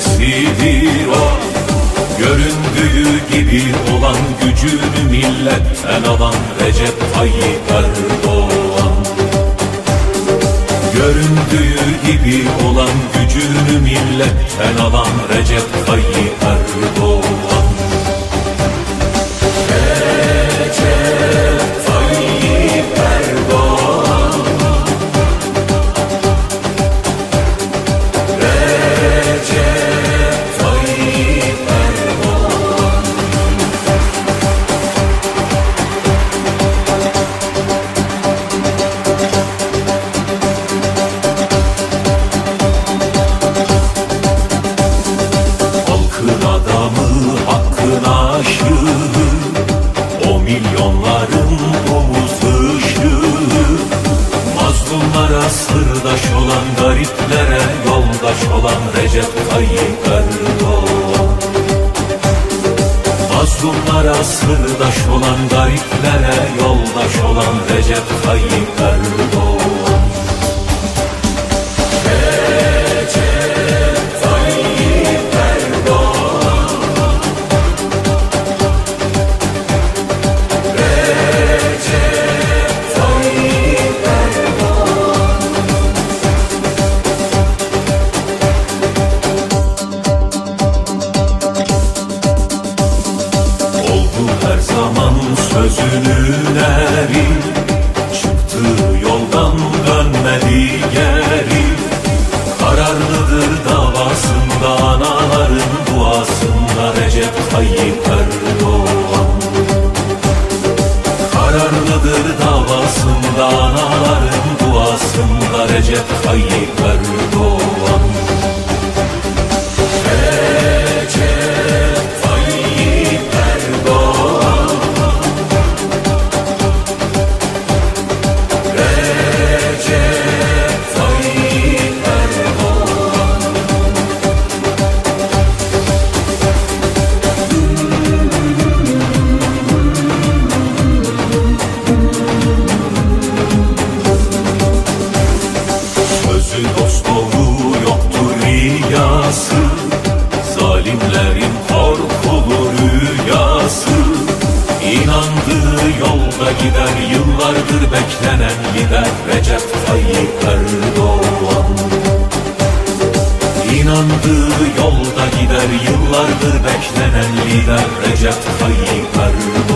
sesidir o. Göründüğü gibi olan gücünü milletten alan Recep Tayyip Erdoğan. Göründüğü gibi olan gücünü milletten alan Recep Tayyip Mazlumlara sırdaş olan gariplere yoldaş olan Recep Tayyip Erdoğan. Mazlumlara sırdaş olan gariplere yoldaş olan Recep Tayyip Erdoğan her zaman sözünün eri. Çıktığı yoldan dönmedi geri. Kararlıdır davasında anaların duasında Recep Tayyip Erdoğan. Kararlıdır davasında anaların duasında Recep Tayyip Erdoğan yolda gider Yıllardır beklenen lider Recep Tayyip Erdoğan. İnandığı yolda gider Yıllardır beklenen lider Recep Tayyip Erdoğan